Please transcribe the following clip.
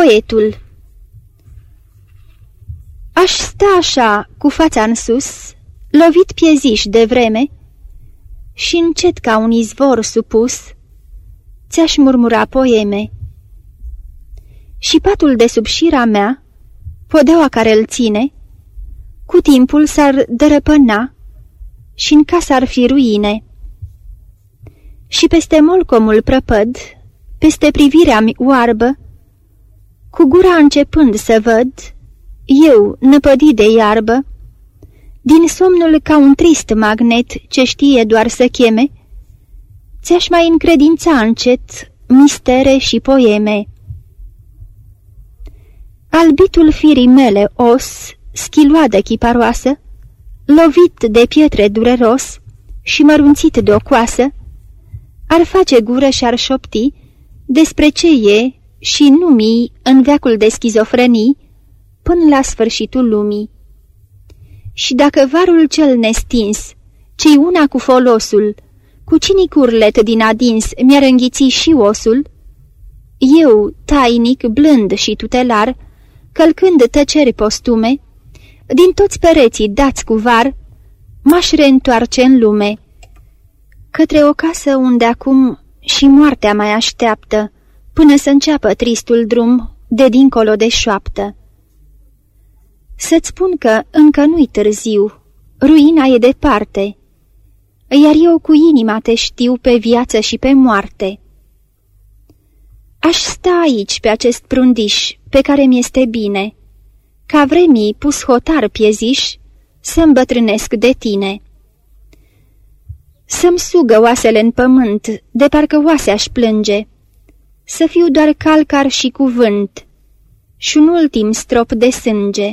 Poetul Aș sta așa, cu fața în sus, lovit pieziș de vreme, și încet ca un izvor supus, ți-aș murmura poeme. Și patul de sub șira mea, podeaua care îl ține, cu timpul s-ar dărăpâna și în casa ar fi ruine. Și peste molcomul prăpăd, peste privirea mi oarbă, cu gura începând să văd, eu, năpădit de iarbă, din somnul ca un trist magnet ce știe doar să cheme, ți-aș mai încredința încet mistere și poeme. Albitul firii mele os, schiloadă chiparoasă, lovit de pietre dureros și mărunțit de o coasă, ar face gură și-ar șopti despre ce e și numii în veacul de schizofrenii până la sfârșitul lumii. Și dacă varul cel nestins, cei una cu folosul, cu cinicurlet din adins mi-ar înghiți și osul, eu, tainic, blând și tutelar, călcând tăceri postume, din toți pereții dați cu var, m-aș reîntoarce în lume, către o casă unde acum și moartea mai așteaptă, până să înceapă tristul drum de dincolo de șoaptă. Să-ți spun că încă nu-i târziu, ruina e departe, iar eu cu inima te știu pe viață și pe moarte. Aș sta aici pe acest prundiș pe care mi-este bine, ca vremii pus hotar pieziș să îmbătrânesc de tine. Să-mi sugă oasele în pământ, de parcă oase aș plânge, să fiu doar calcar și cuvânt și un ultim strop de sânge.